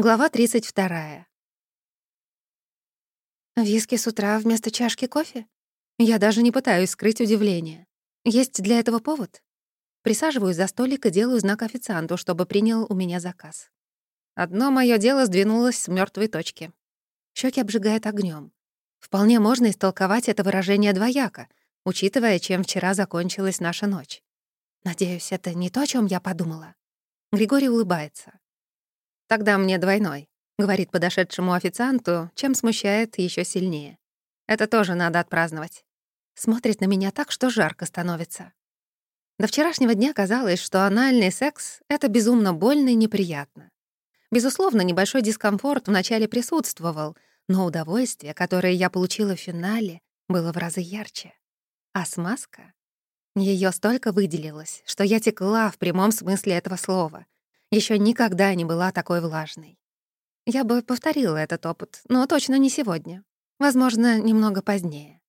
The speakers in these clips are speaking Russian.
Глава 32. Виски с утра вместо чашки кофе? Я даже не пытаюсь скрыть удивление. Есть для этого повод? Присаживаюсь за столик и делаю знак официанту, чтобы принял у меня заказ. Одно мое дело сдвинулось с мертвой точки. Щеки обжигает огнем. Вполне можно истолковать это выражение двояко, учитывая, чем вчера закончилась наша ночь. Надеюсь, это не то, о чем я подумала. Григорий улыбается. «Тогда мне двойной», — говорит подошедшему официанту, чем смущает еще сильнее. «Это тоже надо отпраздновать». Смотрит на меня так, что жарко становится. До вчерашнего дня казалось, что анальный секс — это безумно больно и неприятно. Безусловно, небольшой дискомфорт вначале присутствовал, но удовольствие, которое я получила в финале, было в разы ярче. А смазка? Ее столько выделилось, что я текла в прямом смысле этого слова — еще никогда не была такой влажной. Я бы повторила этот опыт, но точно не сегодня. Возможно, немного позднее.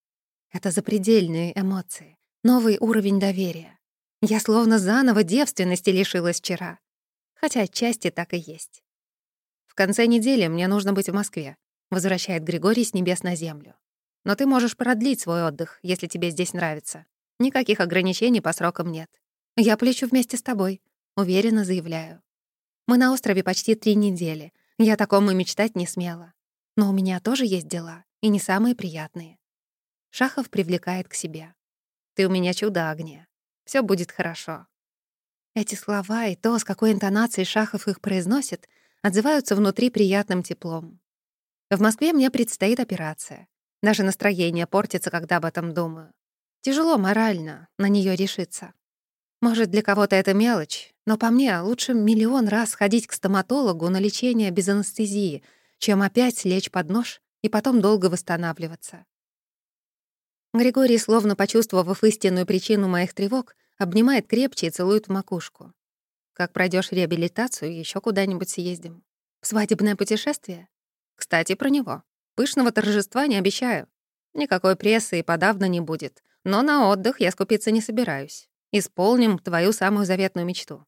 Это запредельные эмоции, новый уровень доверия. Я словно заново девственности лишилась вчера. Хотя отчасти так и есть. В конце недели мне нужно быть в Москве, возвращает Григорий с небес на землю. Но ты можешь продлить свой отдых, если тебе здесь нравится. Никаких ограничений по срокам нет. Я плечу вместе с тобой, уверенно заявляю. Мы на острове почти три недели. Я такому мечтать не смела. Но у меня тоже есть дела, и не самые приятные. Шахов привлекает к себе. «Ты у меня чудо, Агния. Все будет хорошо». Эти слова и то, с какой интонацией Шахов их произносит, отзываются внутри приятным теплом. В Москве мне предстоит операция. Даже настроение портится, когда об этом думаю. Тяжело морально на нее решиться. Может, для кого-то это мелочь, но по мне лучше миллион раз ходить к стоматологу на лечение без анестезии, чем опять лечь под нож и потом долго восстанавливаться. Григорий, словно почувствовав истинную причину моих тревог, обнимает крепче и целует в макушку. Как пройдешь реабилитацию, еще куда-нибудь съездим. В свадебное путешествие? Кстати, про него. Пышного торжества не обещаю. Никакой прессы и подавно не будет. Но на отдых я скупиться не собираюсь. Исполним твою самую заветную мечту.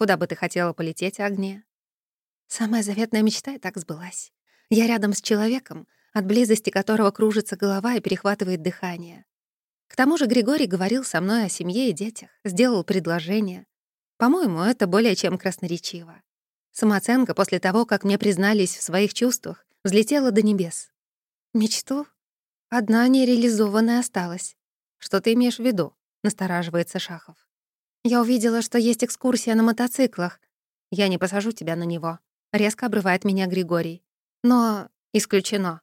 Куда бы ты хотела полететь, Агния?» Самая заветная мечта и так сбылась. Я рядом с человеком, от близости которого кружится голова и перехватывает дыхание. К тому же Григорий говорил со мной о семье и детях, сделал предложение. По-моему, это более чем красноречиво. Самооценка после того, как мне признались в своих чувствах, взлетела до небес. Мечту? Одна нереализованная осталась. Что ты имеешь в виду? — настораживается Шахов. «Я увидела, что есть экскурсия на мотоциклах. Я не посажу тебя на него», — резко обрывает меня Григорий. «Но исключено.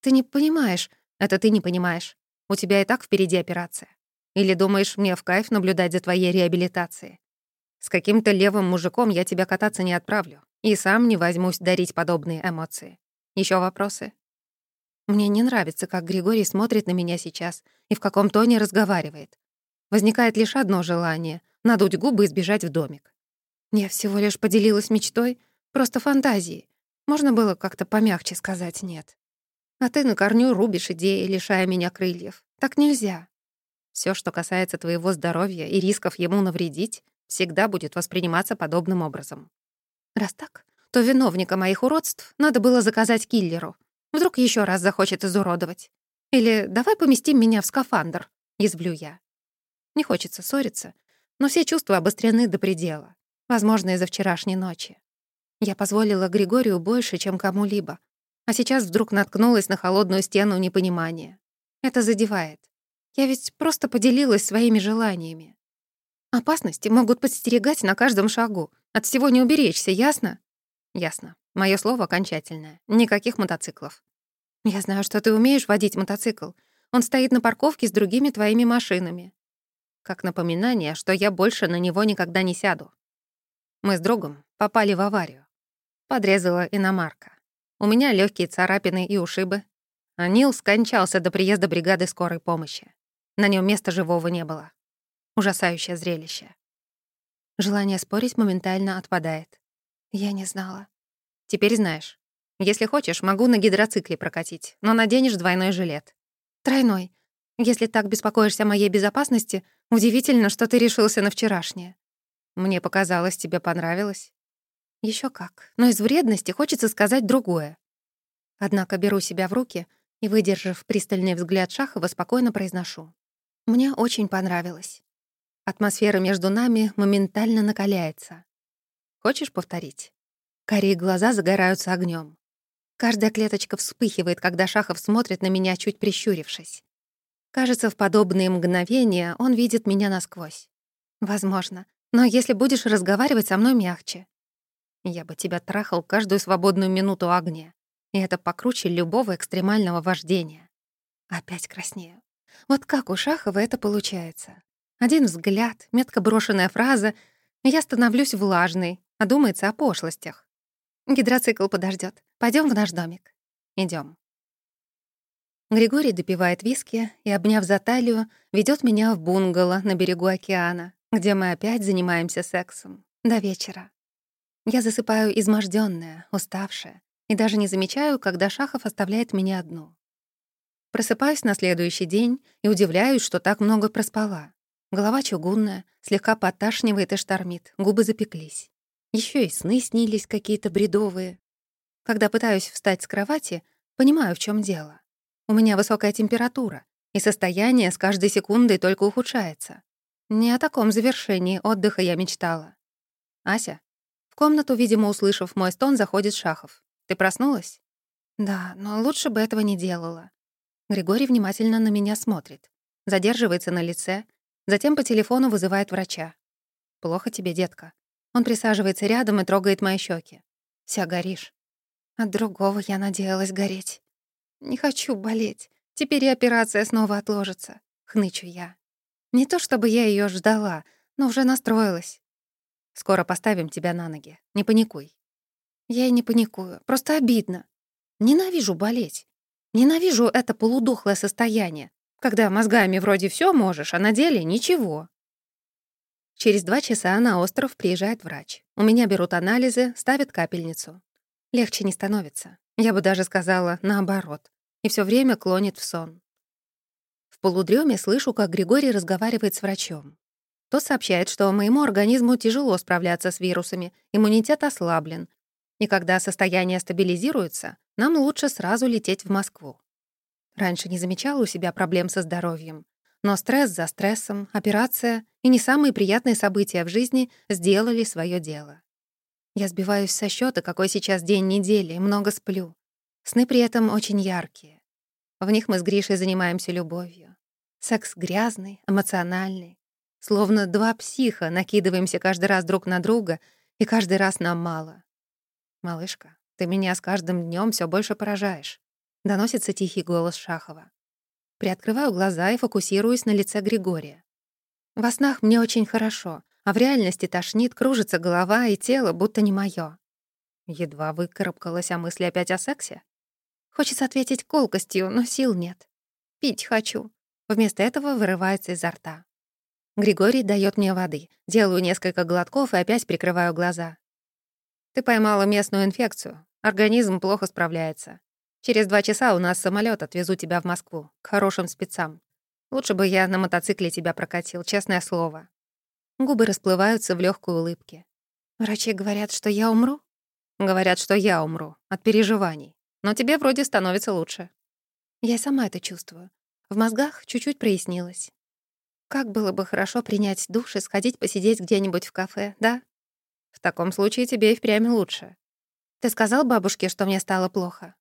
Ты не понимаешь. Это ты не понимаешь. У тебя и так впереди операция. Или думаешь, мне в кайф наблюдать за твоей реабилитацией? С каким-то левым мужиком я тебя кататься не отправлю. И сам не возьмусь дарить подобные эмоции. Еще вопросы?» Мне не нравится, как Григорий смотрит на меня сейчас и в каком тоне разговаривает. Возникает лишь одно желание — надуть губы и сбежать в домик. Я всего лишь поделилась мечтой, просто фантазией. Можно было как-то помягче сказать «нет». А ты на корню рубишь идеи, лишая меня крыльев. Так нельзя. Все, что касается твоего здоровья и рисков ему навредить, всегда будет восприниматься подобным образом. Раз так, то виновника моих уродств надо было заказать киллеру. Вдруг еще раз захочет изуродовать. Или давай поместим меня в скафандр, язвлю я. Не хочется ссориться, но все чувства обострены до предела. Возможно, из-за вчерашней ночи. Я позволила Григорию больше, чем кому-либо, а сейчас вдруг наткнулась на холодную стену непонимания. Это задевает. Я ведь просто поделилась своими желаниями. Опасности могут подстерегать на каждом шагу. От всего не уберечься, ясно? Ясно. Моё слово окончательное. Никаких мотоциклов. Я знаю, что ты умеешь водить мотоцикл. Он стоит на парковке с другими твоими машинами как напоминание, что я больше на него никогда не сяду. Мы с другом попали в аварию. Подрезала иномарка. У меня легкие царапины и ушибы. А Нил скончался до приезда бригады скорой помощи. На нем места живого не было. Ужасающее зрелище. Желание спорить моментально отпадает. Я не знала. Теперь знаешь. Если хочешь, могу на гидроцикле прокатить, но наденешь двойной жилет. Тройной. Если так беспокоишься о моей безопасности, удивительно, что ты решился на вчерашнее. Мне показалось, тебе понравилось. Еще как. Но из вредности хочется сказать другое. Однако беру себя в руки и, выдержав пристальный взгляд Шахова, спокойно произношу. Мне очень понравилось. Атмосфера между нами моментально накаляется. Хочешь повторить? Карие глаза загораются огнем. Каждая клеточка вспыхивает, когда Шахов смотрит на меня, чуть прищурившись. Кажется, в подобные мгновения он видит меня насквозь. Возможно. Но если будешь разговаривать со мной мягче. Я бы тебя трахал каждую свободную минуту огня. И это покруче любого экстремального вождения. Опять краснею. Вот как у Шахова это получается? Один взгляд, метко брошенная фраза, я становлюсь влажной, а думается о пошлостях. Гидроцикл подождет. Пойдем в наш домик. Идем. Григорий допивает виски и, обняв за талию, ведет меня в бунгало на берегу океана, где мы опять занимаемся сексом. До вечера. Я засыпаю измождённая, уставшая, и даже не замечаю, когда Шахов оставляет меня одну. Просыпаюсь на следующий день и удивляюсь, что так много проспала. Голова чугунная, слегка подташнивает и штормит, губы запеклись. Еще и сны снились какие-то бредовые. Когда пытаюсь встать с кровати, понимаю, в чем дело. У меня высокая температура, и состояние с каждой секундой только ухудшается. Не о таком завершении отдыха я мечтала. «Ася?» В комнату, видимо, услышав мой стон, заходит Шахов. «Ты проснулась?» «Да, но лучше бы этого не делала». Григорий внимательно на меня смотрит. Задерживается на лице, затем по телефону вызывает врача. «Плохо тебе, детка?» Он присаживается рядом и трогает мои щеки. Вся горишь. От другого я надеялась гореть. Не хочу болеть. Теперь и операция снова отложится. Хнычу я. Не то чтобы я ее ждала, но уже настроилась. Скоро поставим тебя на ноги. Не паникуй. Я и не паникую. Просто обидно. Ненавижу болеть. Ненавижу это полудохлое состояние, когда мозгами вроде все можешь, а на деле ничего. Через два часа на остров приезжает врач. У меня берут анализы, ставят капельницу. Легче не становится. Я бы даже сказала наоборот. И все время клонит в сон. В полудреме слышу, как Григорий разговаривает с врачом. Тот сообщает, что моему организму тяжело справляться с вирусами, иммунитет ослаблен. И когда состояние стабилизируется, нам лучше сразу лететь в Москву. Раньше не замечала у себя проблем со здоровьем. Но стресс за стрессом, операция и не самые приятные события в жизни сделали свое дело. Я сбиваюсь со счета, какой сейчас день недели, много сплю. Сны при этом очень яркие. В них мы с Гришей занимаемся любовью. Секс грязный, эмоциональный. Словно два психа накидываемся каждый раз друг на друга, и каждый раз нам мало. «Малышка, ты меня с каждым днем все больше поражаешь», — доносится тихий голос Шахова. Приоткрываю глаза и фокусируюсь на лице Григория. Во снах мне очень хорошо, а в реальности тошнит, кружится голова и тело, будто не моё. Едва выкарабкалась о мысли опять о сексе. Хочется ответить колкостью, но сил нет. Пить хочу. Вместо этого вырывается изо рта. Григорий дает мне воды. Делаю несколько глотков и опять прикрываю глаза. Ты поймала местную инфекцию. Организм плохо справляется. Через два часа у нас самолет отвезу тебя в Москву, к хорошим спецам. Лучше бы я на мотоцикле тебя прокатил, честное слово. Губы расплываются в легкой улыбке. «Врачи говорят, что я умру?» «Говорят, что я умру. От переживаний. Но тебе вроде становится лучше». Я сама это чувствую. В мозгах чуть-чуть прояснилось. Как было бы хорошо принять душ и сходить посидеть где-нибудь в кафе, да? В таком случае тебе и впрямь лучше. Ты сказал бабушке, что мне стало плохо?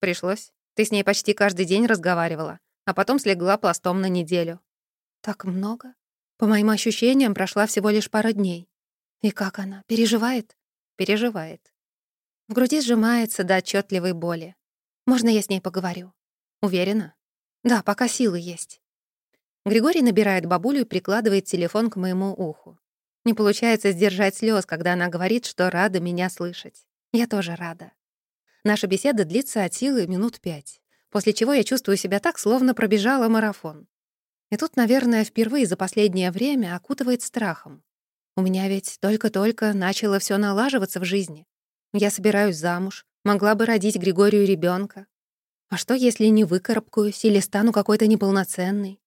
Пришлось. Ты с ней почти каждый день разговаривала, а потом слегла пластом на неделю. Так много? По моим ощущениям, прошла всего лишь пара дней. И как она? Переживает? Переживает. В груди сжимается до отчетливой боли. Можно я с ней поговорю? Уверена? Да, пока силы есть. Григорий набирает бабулю и прикладывает телефон к моему уху. Не получается сдержать слез, когда она говорит, что рада меня слышать. Я тоже рада. Наша беседа длится от силы минут пять, после чего я чувствую себя так, словно пробежала марафон. И тут, наверное, впервые за последнее время окутывает страхом. У меня ведь только-только начало все налаживаться в жизни. Я собираюсь замуж, могла бы родить Григорию ребенка. А что, если не выкарабкаюсь или стану какой-то неполноценной?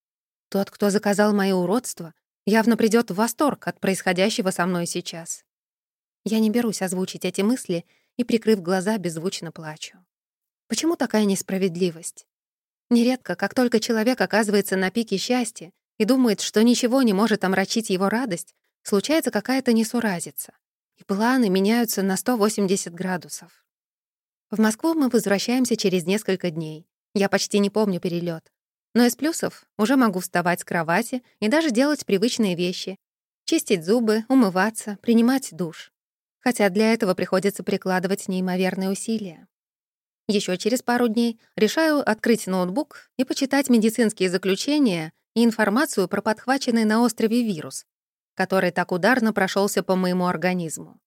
Тот, кто заказал мои уродства, явно придет в восторг от происходящего со мной сейчас. Я не берусь озвучить эти мысли и, прикрыв глаза, беззвучно плачу. Почему такая несправедливость? Нередко, как только человек оказывается на пике счастья и думает, что ничего не может омрачить его радость, случается какая-то несуразица, и планы меняются на 180 градусов. В Москву мы возвращаемся через несколько дней. Я почти не помню перелет. Но из плюсов уже могу вставать с кровати и даже делать привычные вещи. Чистить зубы, умываться, принимать душ. Хотя для этого приходится прикладывать неимоверные усилия. Еще через пару дней решаю открыть ноутбук и почитать медицинские заключения и информацию про подхваченный на острове вирус, который так ударно прошелся по моему организму.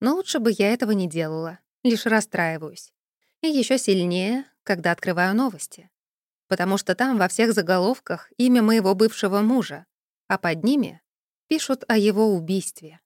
Но лучше бы я этого не делала, лишь расстраиваюсь. И еще сильнее, когда открываю новости потому что там во всех заголовках имя моего бывшего мужа, а под ними пишут о его убийстве.